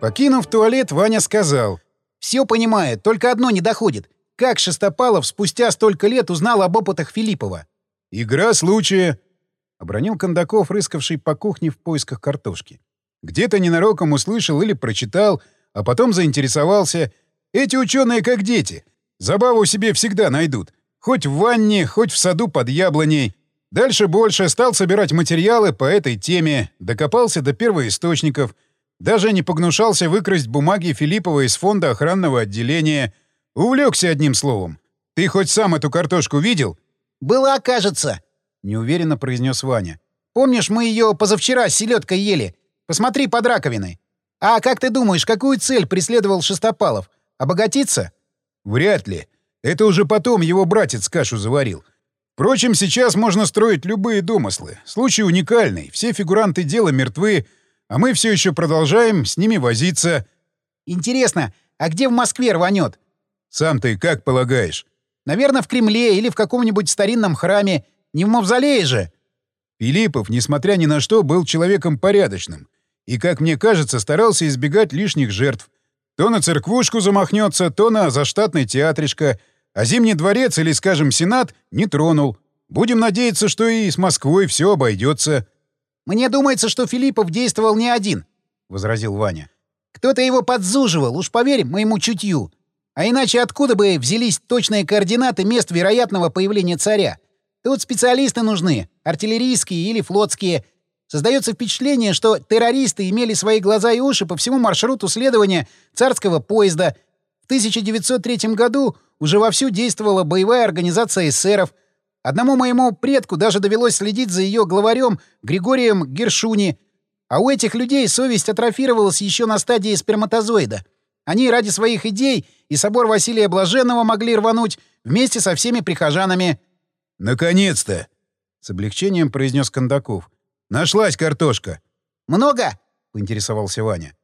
Покинув туалет, Ваня сказал. «Все понимаю, только одно не доходит. Как Шестопалов спустя столько лет узнал об опытах Филиппова? «Игра случая», — обронил Кондаков, рыскавший по кухне в поисках картошки. «Где-то ненароком услышал или прочитал, а потом заинтересовался. Эти ученые как дети. Забаву себе всегда найдут. Хоть в ванне, хоть в саду под яблоней. Дальше больше стал собирать материалы по этой теме, докопался до первоисточников, даже не погнушался выкрасть бумаги Филиппова из фонда охранного отделения — Увлекся одним словом. Ты хоть сам эту картошку видел? Была, кажется, неуверенно произнес Ваня. Помнишь, мы ее позавчера с селедкой ели? Посмотри под раковиной. А как ты думаешь, какую цель преследовал Шестопалов? Обогатиться? Вряд ли. Это уже потом его братец кашу заварил. Впрочем, сейчас можно строить любые домыслы. Случай уникальный. Все фигуранты дела мертвы, а мы все еще продолжаем с ними возиться. Интересно, а где в Москве рванет? Сам ты как полагаешь? Наверное, в Кремле или в каком-нибудь старинном храме. Не в мавзолее же. Филиппов, несмотря ни на что, был человеком порядочным. И, как мне кажется, старался избегать лишних жертв. То на церквушку замахнется, то на заштатный театришко. А Зимний дворец или, скажем, Сенат не тронул. Будем надеяться, что и с Москвой все обойдется. «Мне думается, что Филиппов действовал не один», — возразил Ваня. «Кто-то его подзуживал, уж поверь моему чутью. А иначе откуда бы взялись точные координаты мест вероятного появления царя? Тут специалисты нужны, артиллерийские или флотские. Создается впечатление, что террористы имели свои глаза и уши по всему маршруту следования царского поезда. В 1903 году уже вовсю действовала боевая организация эсеров. Одному моему предку даже довелось следить за ее главарем Григорием Гершуни. А у этих людей совесть атрофировалась еще на стадии сперматозоида. Они ради своих идей и собор Василия Блаженного могли рвануть вместе со всеми прихожанами. «Наконец-то!» — с облегчением произнес Кондаков. «Нашлась картошка!» «Много?» — поинтересовался Ваня.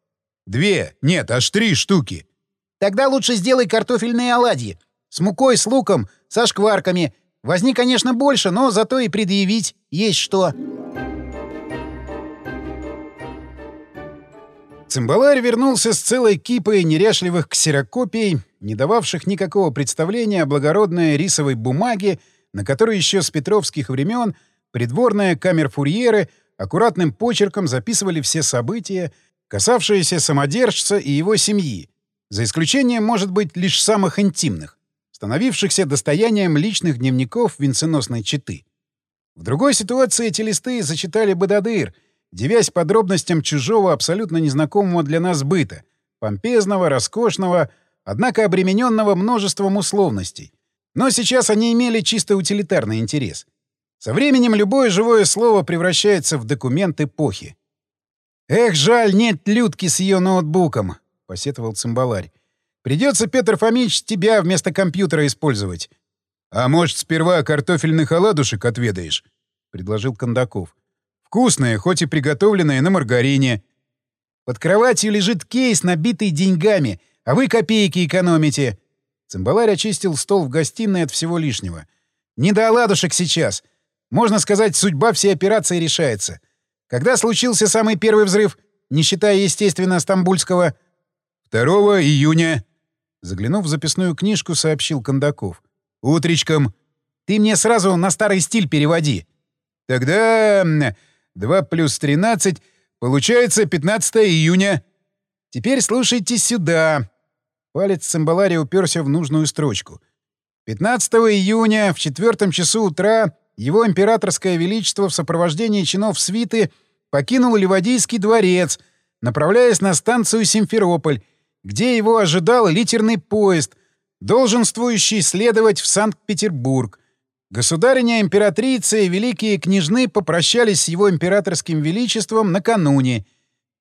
«Две! Нет, аж три штуки!» «Тогда лучше сделай картофельные оладьи. С мукой, с луком, со шкварками. Возни, конечно, больше, но зато и предъявить есть что». Цимбаларь вернулся с целой кипой неряшливых ксерокопий, не дававших никакого представления о благородной рисовой бумаге, на которой еще с петровских времен придворные камерфурьеры аккуратным почерком записывали все события, касавшиеся самодержца и его семьи, за исключением, может быть, лишь самых интимных, становившихся достоянием личных дневников венценосной четы. В другой ситуации эти листы зачитали бы девясь подробностям чужого, абсолютно незнакомого для нас быта, помпезного, роскошного, однако обремененного множеством условностей. Но сейчас они имели чисто утилитарный интерес. Со временем любое живое слово превращается в документ эпохи. «Эх, жаль, нет Людки с ее ноутбуком», — посетовал цимбаларь. «Придется, Петр Фомич, тебя вместо компьютера использовать». «А может, сперва картофельных оладушек отведаешь?» — предложил Кондаков. «Вкусные, хоть и приготовленные на маргарине». «Под кроватью лежит кейс, набитый деньгами, а вы копейки экономите». Цимбаларь очистил стол в гостиной от всего лишнего. «Не до оладушек сейчас. Можно сказать, судьба всей операции решается. Когда случился самый первый взрыв, не считая, естественно, Стамбульского?» «2 июня», — заглянув в записную книжку, сообщил Кондаков. «Утречком». «Ты мне сразу на старый стиль переводи». «Тогда 2 плюс 13 получается 15 июня». «Теперь слушайте сюда». Палец цимбалари уперся в нужную строчку. 15 июня в четвертом часу утра его императорское величество в сопровождении чинов свиты покинул Ливадийский дворец, направляясь на станцию Симферополь, где его ожидал литерный поезд, долженствующий следовать в Санкт-Петербург. Государиня-императрица и великие княжны попрощались с его императорским величеством накануне.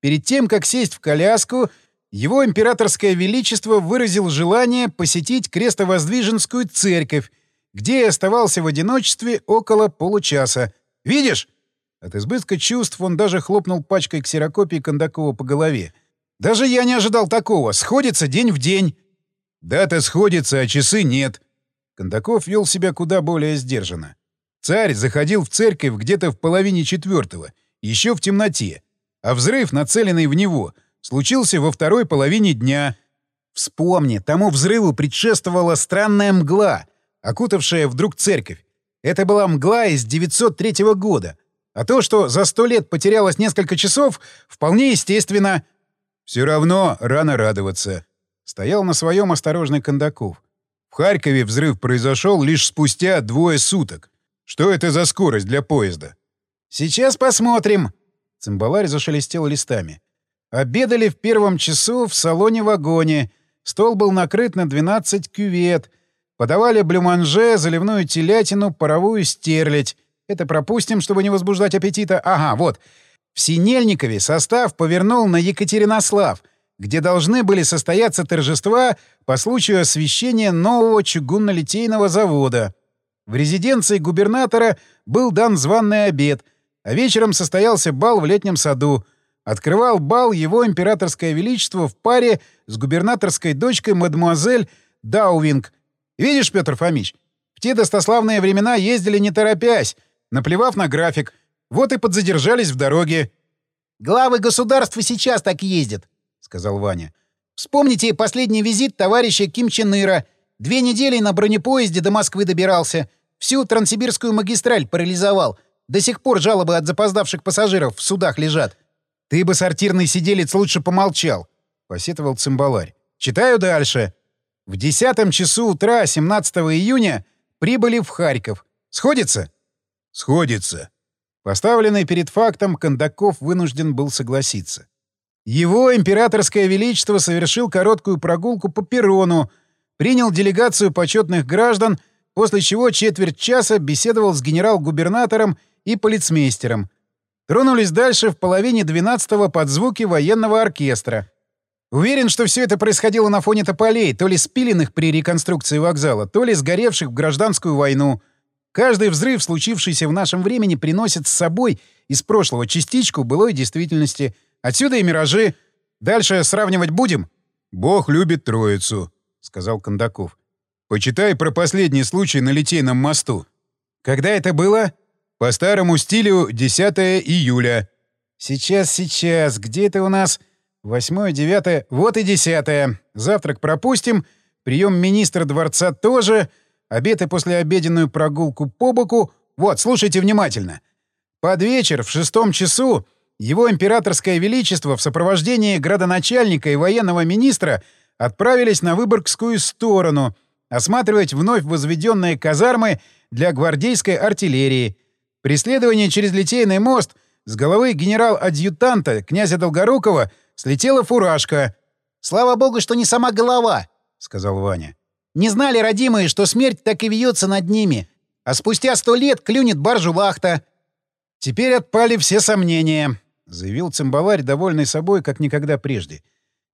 Перед тем, как сесть в коляску, его императорское величество выразил желание посетить Крестовоздвиженскую церковь, где и оставался в одиночестве около получаса. «Видишь?» От избытка чувств он даже хлопнул пачкой ксерокопий Кондакова по голове. «Даже я не ожидал такого. Сходится день в день». «Дата сходится, а часы нет». Кондаков вел себя куда более сдержанно. Царь заходил в церковь где-то в половине четвертого, еще в темноте, а взрыв, нацеленный в него, случился во второй половине дня. Вспомни, тому взрыву предшествовала странная мгла, окутавшая вдруг церковь. Это была мгла из 903 года. А то, что за сто лет потерялось несколько часов, вполне естественно. Все равно рано радоваться. Стоял на своем осторожный Кондаков. В Харькове взрыв произошел лишь спустя двое суток. Что это за скорость для поезда? Сейчас посмотрим. Цимбаларь зашелестел листами. Обедали в первом часу в салоне-вагоне. Стол был накрыт на 12 кювет. Подавали блюманже, заливную телятину, паровую стерлядь. Это пропустим, чтобы не возбуждать аппетита. Ага, вот. В Синельникове состав повернул на Екатеринослав, где должны были состояться торжества по случаю освящения нового чугунно-литейного завода. В резиденции губернатора был дан званный обед, а вечером состоялся бал в летнем саду. Открывал бал его императорское величество в паре с губернаторской дочкой мадемуазель Даувинг — Видишь, Петр Фомич, в те достославные времена ездили не торопясь, наплевав на график. Вот и подзадержались в дороге. — Главы государства сейчас так ездят, — сказал Ваня. — Вспомните последний визит товарища Ким Чен Ира. Две недели на бронепоезде до Москвы добирался. Всю Транссибирскую магистраль парализовал. До сих пор жалобы от запоздавших пассажиров в судах лежат. — Ты бы, сортирный сиделец, лучше помолчал, — посетовал цимбаларь. — Читаю дальше. — в десятом часу утра 17 июня прибыли в Харьков. Сходится? Сходится. Поставленный перед фактом, Кондаков вынужден был согласиться. Его императорское величество совершил короткую прогулку по перрону, принял делегацию почетных граждан, после чего четверть часа беседовал с генерал-губернатором и полицмейстером. Тронулись дальше в половине двенадцатого под звуки военного оркестра. Уверен, что все это происходило на фоне тополей, то ли спиленных при реконструкции вокзала, то ли сгоревших в гражданскую войну. Каждый взрыв, случившийся в нашем времени, приносит с собой из прошлого частичку былой действительности. Отсюда и миражи. Дальше сравнивать будем? — Бог любит троицу, — сказал Кондаков. — Почитай про последний случай на Литейном мосту. — Когда это было? — По старому стилю 10 июля. — Сейчас, сейчас. Где это у нас... Восьмое, девятое, вот и десятое. Завтрак пропустим, прием министра дворца тоже, обед и послеобеденную прогулку по боку. Вот, слушайте внимательно. Под вечер в шестом часу его императорское величество в сопровождении градоначальника и военного министра отправились на Выборгскую сторону осматривать вновь возведенные казармы для гвардейской артиллерии. Преследование через Литейный мост с головы генерал-адъютанта князя Долгорукова Слетела фуражка. «Слава богу, что не сама голова», — сказал Ваня. «Не знали родимые, что смерть так и вьется над ними, а спустя сто лет клюнет баржу вахта». «Теперь отпали все сомнения», — заявил цимбаларь, довольный собой, как никогда прежде.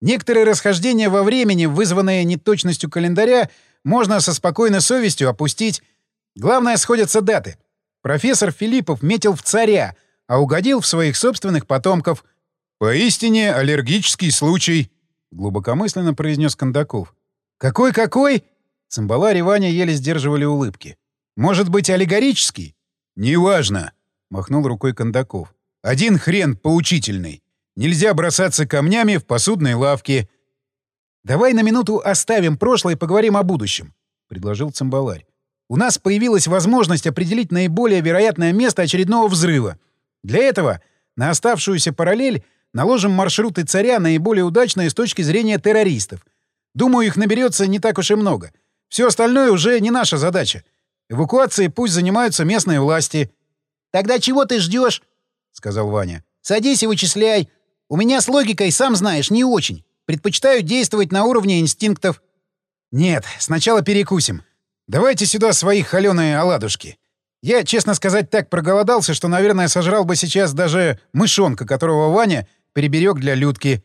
Некоторые расхождения во времени, вызванные неточностью календаря, можно со спокойной совестью опустить. Главное, сходятся даты. Профессор Филиппов метил в царя, а угодил в своих собственных потомков. «Поистине аллергический случай», — глубокомысленно произнес Кондаков. «Какой-какой?» Цимбаларь и Ваня еле сдерживали улыбки. «Может быть, аллегорический?» «Неважно», — махнул рукой Кондаков. «Один хрен поучительный. Нельзя бросаться камнями в посудной лавке». «Давай на минуту оставим прошлое и поговорим о будущем», — предложил Цимбаларь. «У нас появилась возможность определить наиболее вероятное место очередного взрыва. Для этого на оставшуюся параллель наложим маршруты царя наиболее удачные с точки зрения террористов. Думаю, их наберется не так уж и много. Все остальное уже не наша задача. Эвакуацией пусть занимаются местные власти. «Тогда чего ты ждешь? Сказал Ваня. «Садись и вычисляй. У меня с логикой, сам знаешь, не очень. Предпочитаю действовать на уровне инстинктов». «Нет, сначала перекусим. Давайте сюда свои холёные оладушки. Я, честно сказать, так проголодался, что, наверное, сожрал бы сейчас даже мышонка, которого Ваня переберег для Людки».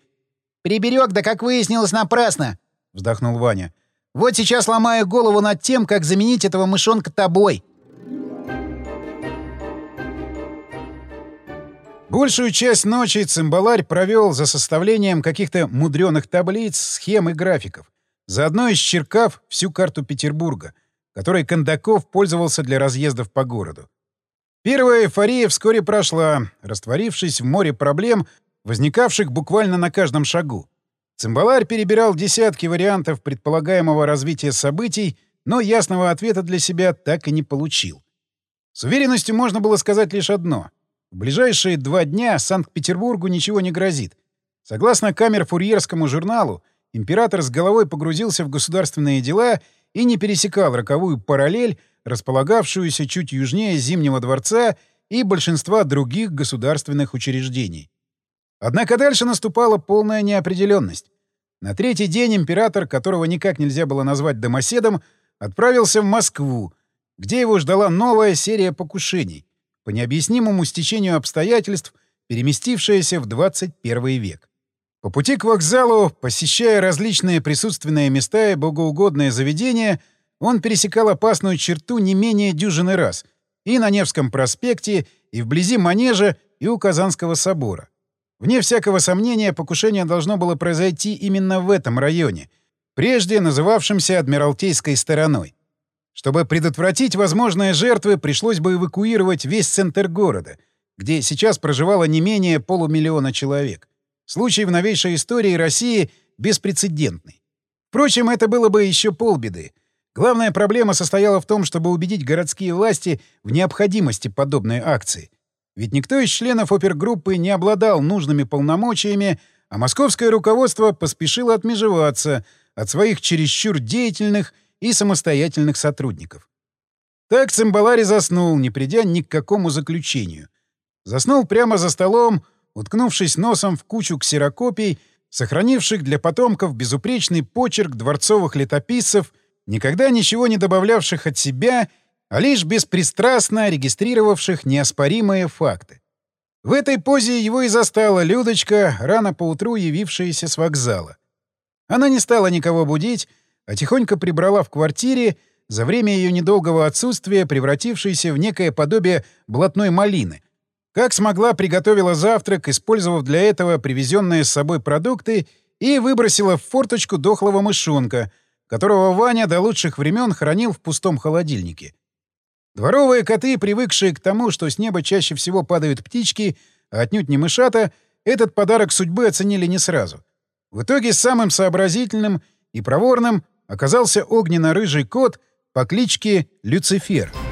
«Переберег, да как выяснилось, напрасно!» — вздохнул Ваня. Вот сейчас ломаю голову над тем, как заменить этого мышонка тобой. Большую часть ночи цимбаларь провел за составлением каких-то мудреных таблиц, схем и графиков, заодно исчеркав всю карту Петербурга, которой Кондаков пользовался для разъездов по городу. Первая эйфория вскоре прошла, растворившись в море проблем, возникавших буквально на каждом шагу. Цимбаларь перебирал десятки вариантов предполагаемого развития событий, но ясного ответа для себя так и не получил. С уверенностью можно было сказать лишь одно. В ближайшие два дня Санкт-Петербургу ничего не грозит. Согласно камер-фурьерскому журналу, император с головой погрузился в государственные дела и не пересекал роковую параллель, располагавшуюся чуть южнее Зимнего дворца и большинства других государственных учреждений. Однако дальше наступала полная неопределенность. На третий день император, которого никак нельзя было назвать домоседом, отправился в Москву, где его ждала новая серия покушений, по необъяснимому стечению обстоятельств, переместившаяся в 21 век. По пути к вокзалу, посещая различные присутственные места и богоугодные заведения, он пересекал опасную черту не менее дюжины раз и на Невском проспекте, и вблизи Манежа, и у Казанского собора. Вне всякого сомнения, покушение должно было произойти именно в этом районе, прежде называвшемся Адмиралтейской стороной. Чтобы предотвратить возможные жертвы, пришлось бы эвакуировать весь центр города, где сейчас проживало не менее полумиллиона человек. Случай в новейшей истории России беспрецедентный. Впрочем, это было бы еще полбеды. Главная проблема состояла в том, чтобы убедить городские власти в необходимости подобной акции. Ведь никто из членов опергруппы не обладал нужными полномочиями, а московское руководство поспешило отмежеваться от своих чересчур деятельных и самостоятельных сотрудников. Так Цимбалари заснул, не придя ни к какому заключению. Заснул прямо за столом, уткнувшись носом в кучу ксерокопий, сохранивших для потомков безупречный почерк дворцовых летописцев, никогда ничего не добавлявших от себя — а лишь беспристрастно регистрировавших неоспоримые факты. В этой позе его и застала Людочка, рано поутру явившаяся с вокзала. Она не стала никого будить, а тихонько прибрала в квартире, за время ее недолгого отсутствия превратившейся в некое подобие блатной малины. Как смогла, приготовила завтрак, использовав для этого привезенные с собой продукты, и выбросила в форточку дохлого мышонка, которого Ваня до лучших времен хранил в пустом холодильнике. Дворовые коты, привыкшие к тому, что с неба чаще всего падают птички, а отнюдь не мышата, этот подарок судьбы оценили не сразу. В итоге самым сообразительным и проворным оказался огненно-рыжий кот по кличке Люцифер —